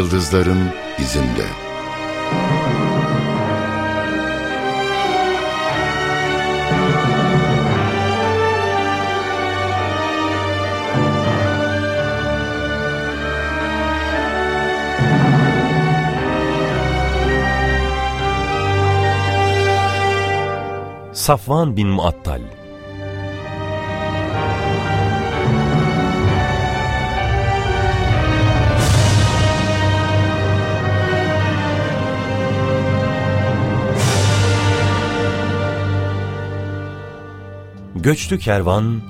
Yıldızların izinde. Safvan bin Muattal Göçtü kervan,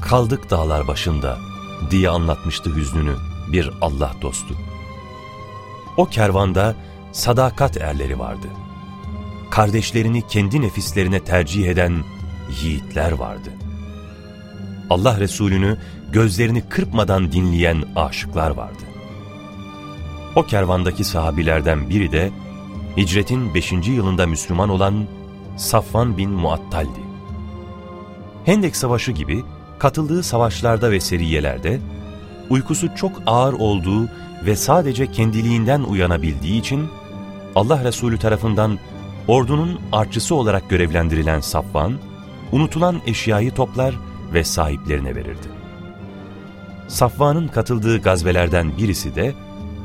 kaldık dağlar başında diye anlatmıştı hüznünü bir Allah dostu. O kervanda sadakat erleri vardı. Kardeşlerini kendi nefislerine tercih eden yiğitler vardı. Allah Resulü'nü gözlerini kırpmadan dinleyen aşıklar vardı. O kervandaki sahabilerden biri de hicretin 5. yılında Müslüman olan Safvan bin Muattal'di. Hendek Savaşı gibi katıldığı savaşlarda ve seriyelerde uykusu çok ağır olduğu ve sadece kendiliğinden uyanabildiği için Allah Resulü tarafından ordunun artçısı olarak görevlendirilen Safvan, unutulan eşyayı toplar ve sahiplerine verirdi. Safvan'ın katıldığı gazvelerden birisi de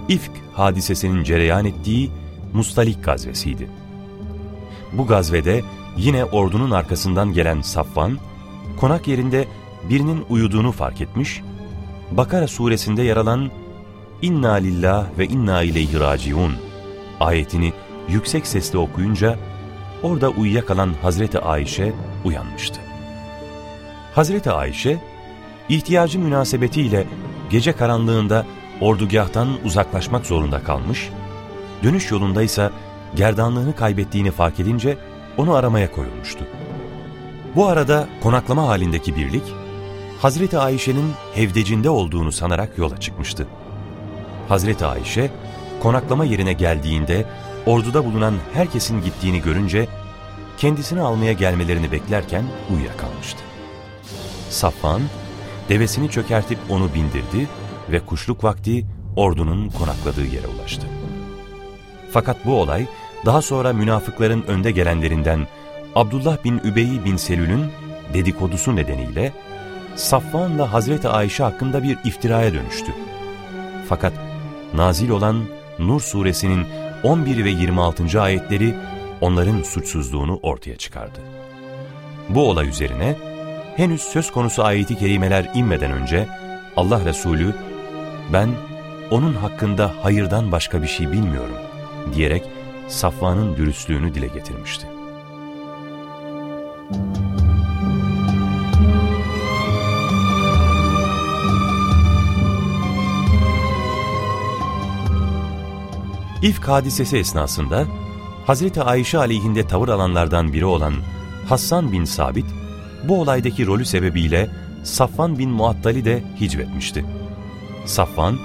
İfk hadisesinin cereyan ettiği Mustalik gazvesiydi. Bu gazvede yine ordunun arkasından gelen Safvan, konak yerinde birinin uyuduğunu fark etmiş, Bakara suresinde yer alan İnna lillah ve inna ileyhi raciun ayetini yüksek sesle okuyunca orada uyuyakalan Hazreti Ayşe uyanmıştı. Hazreti Ayşe ihtiyacı münasebetiyle gece karanlığında ordugahtan uzaklaşmak zorunda kalmış, dönüş yolunda ise gerdanlığını kaybettiğini fark edince onu aramaya koyulmuştu. Bu arada konaklama halindeki birlik, Hazreti Ayşe'nin hevdecinde olduğunu sanarak yola çıkmıştı. Hazreti Ayşe, konaklama yerine geldiğinde orduda bulunan herkesin gittiğini görünce kendisini almaya gelmelerini beklerken uyuyakalmıştı. Safvan, devesini çökertip onu bindirdi ve kuşluk vakti ordunun konakladığı yere ulaştı. Fakat bu olay daha sonra münafıkların önde gelenlerinden Abdullah bin Übey bin Selül'ün dedikodusu nedeniyle Safvan'la Hazreti Ayşe hakkında bir iftiraya dönüştü. Fakat nazil olan Nur suresinin 11 ve 26. ayetleri onların suçsuzluğunu ortaya çıkardı. Bu olay üzerine henüz söz konusu ayeti kerimeler inmeden önce Allah Resulü ben onun hakkında hayırdan başka bir şey bilmiyorum diyerek Safvan'ın dürüstlüğünü dile getirmişti. İfk hadisesi esnasında Hazreti Ayşe aleyhinde tavır alanlardan biri olan Hassan bin Sabit, bu olaydaki rolü sebebiyle Safvan bin Muattal'i de hicvetmişti. Safvan,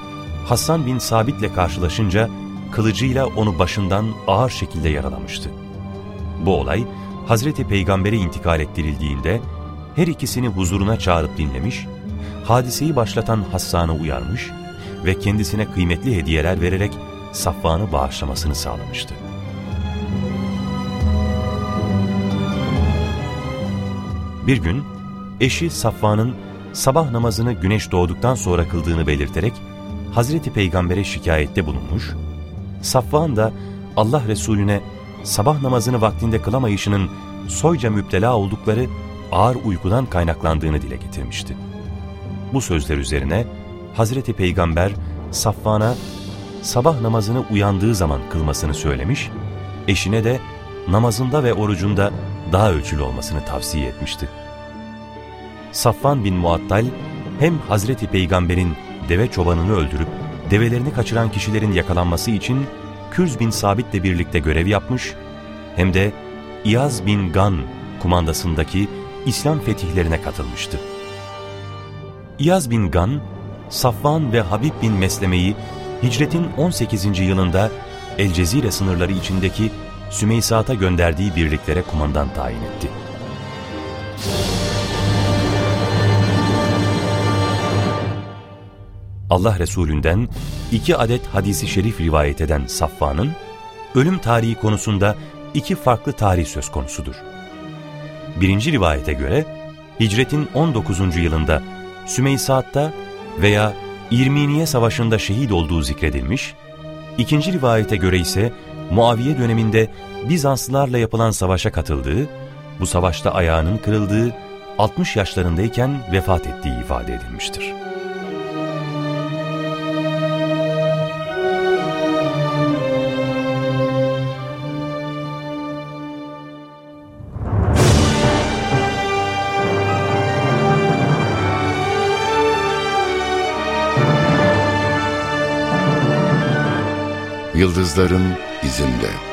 Hassan bin Sabit'le karşılaşınca kılıcıyla onu başından ağır şekilde yaralamıştı. Bu olay Hazreti Peygamber'e intikal ettirildiğinde her ikisini huzuruna çağırıp dinlemiş, hadiseyi başlatan Hassan'ı uyarmış ve kendisine kıymetli hediyeler vererek Safvan'ı bağışlamasını sağlamıştı. Bir gün eşi Safvan'ın sabah namazını güneş doğduktan sonra kıldığını belirterek Hazreti Peygamber'e şikayette bulunmuş, Safvan da Allah Resulüne sabah namazını vaktinde kılamayışının soyca müptela oldukları ağır uykudan kaynaklandığını dile getirmişti. Bu sözler üzerine Hazreti Peygamber Safvan'a sabah namazını uyandığı zaman kılmasını söylemiş, eşine de namazında ve orucunda daha ölçülü olmasını tavsiye etmişti. Safvan bin Muattal hem Hazreti Peygamber'in deve çobanını öldürüp develerini kaçıran kişilerin yakalanması için Kürz bin Sabit'le birlikte görev yapmış, hem de İyaz bin Gan kumandasındaki İslam fetihlerine katılmıştı. İyaz bin Gan, Safvan ve Habib bin Mesleme'yi hicretin 18. yılında El Cezire sınırları içindeki Sümeysat'a gönderdiği birliklere kumandan tayin etti. Allah Resulünden iki adet hadisi şerif rivayet eden Safvan'ın, ölüm tarihi konusunda iki farklı tarih söz konusudur. Birinci rivayete göre, hicretin 19. yılında Sümeysaat'ta veya İrminiye Savaşı'nda şehit olduğu zikredilmiş, ikinci rivayete göre ise Muaviye döneminde Bizanslılarla yapılan savaşa katıldığı, bu savaşta ayağının kırıldığı, 60 yaşlarındayken vefat ettiği ifade edilmiştir. Yıldızların izinde.